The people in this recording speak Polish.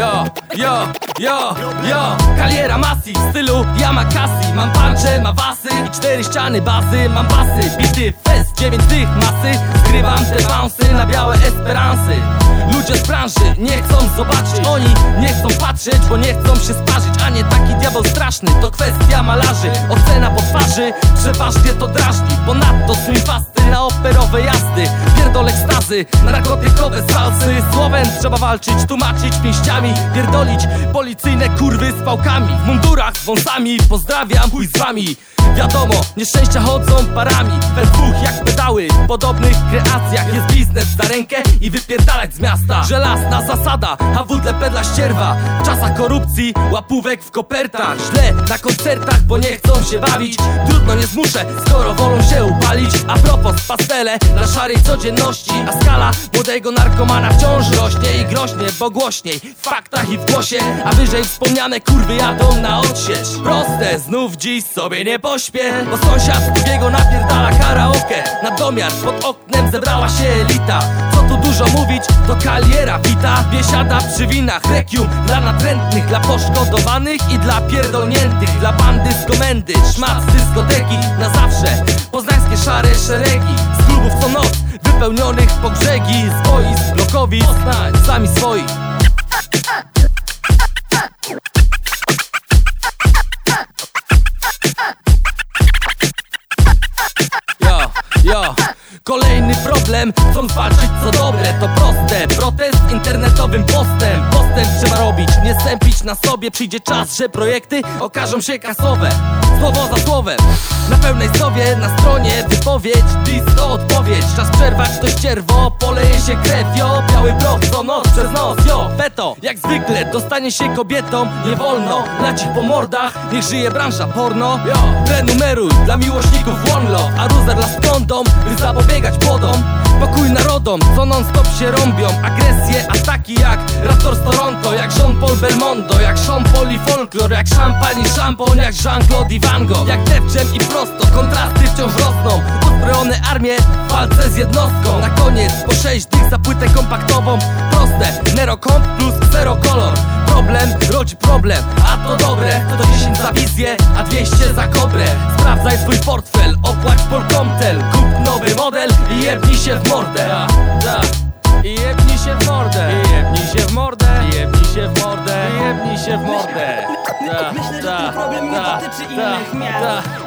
Yo, yo, yo, yo. Kaliera Masi w stylu Yamakasi. Mam puncze, mawasy i cztery ściany bazy Mam basy, bity, fest, dziewięć tych masy. Zgrywam te bouncy na białe esperansy Ludzie z branży nie chcą zobaczyć. Oni nie chcą patrzeć, bo nie chcą się sparzyć. A nie taki diabeł straszny, to kwestia malarzy. Ocena po twarzy, przeważnie to drażni. Ponadto swifasty na operowe jazdy Ekstazy, narkotykowe salsy. Słowem trzeba walczyć, tłumaczyć pięściami Pierdolić policyjne kurwy z pałkami. W mundurach, z wąsami, pozdrawiam, chuj z wami. Wiadomo, nieszczęścia chodzą parami. We dwóch jak pedały, w podobnych kreacjach Jest biznes za rękę i wypierdalać z miasta. Żelazna zasada, a wódle pedla ścierwa. W czasach korupcji, łapówek w kopertach. Źle na koncertach, bo nie chcą się bawić. Trudno nie zmuszę, skoro wolą się upalić. A propos pastele na szarej codzienności skala młodego narkomana wciąż rośnie i groźnie, bo głośniej W faktach i w głosie, a wyżej wspomniane kurwy jadą na odsiecz. Proste, znów dziś sobie nie pośpię Bo sąsiad drugiego napierdala karaoke. Na domiar pod oknem zebrała się elita. Co tu dużo mówić, to kaliera wita. Biesiada przy winach, rekium dla natrętnych Dla poszkodowanych i dla pierdolniętych Dla bandy z komendy, szmat z dyskoteki Na zawsze, poznańskie szare szeregi Z klubów co noc, wypełnionych po brzegi Z boisk, Poznań, sami swoi. Yo, yo Kolejny problem, chcą walczyć co dobre To proste, protest internetowym postem. Postęp trzeba robić, nie stępić na sobie. Przyjdzie czas, że projekty okażą się kasowe. Słowo za słowem, na pełnej sowie Na stronie wypowiedź, blisko odpowiedź. Czas przerwać to ścierwo, poleje się krew. Jo, biały proch co noc przez nos. Jo, feto, jak zwykle dostanie się kobietom. Nie wolno, lać po mordach Niech żyje branża porno. Jo, prenumeruj dla miłośników love A ruzer dla skądom, by zapobiegać płodom Pokój narodom, co non stop się rąbią. Agresje, ataki jak Raptor z Toronto Jak Jean-Paul Belmondo, jak Sean Paul i folklor Jak szampan i szampon, jak Jean-Claude i Van Gogh. Jak Dewczem i prosto, kontrasty wciąż rosną. Uzbrojone armie w walce z jednostką. Na koniec po sześć dych za płytę kompaktową. Proste, Nero Comp plus Zero Color Problem rodzi problem, a to dobre. To 10 za a 200 za kobrę Sprawdzaj swój portfel, opłać Polkomtel Kup nowy model i jebnij się w mordę. Da, da. I jebnij się w mordę. I jebnij się w mordę. I jebnij się w mordę. I jebnij się w mordę. Myślę, że ten problem nie dotyczy innych miast.